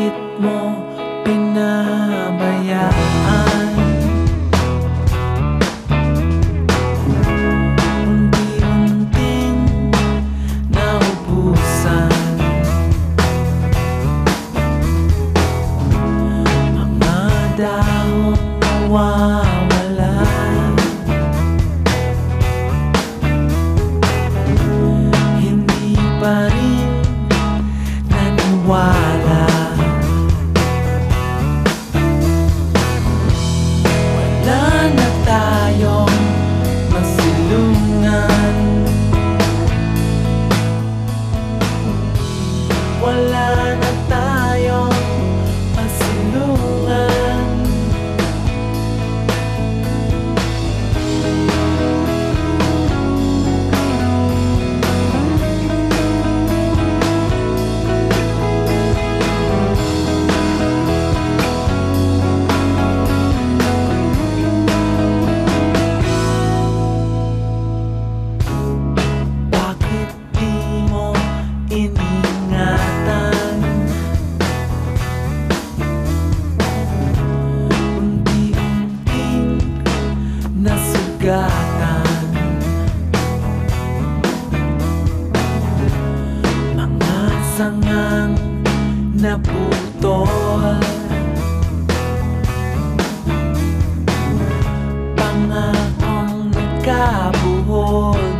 Bakit mo pinabayaan? Unti-unting naubusan Mga nawawala Hindi pa rin sugatan Mga sangang naputol. Pangakong nagkabuhol.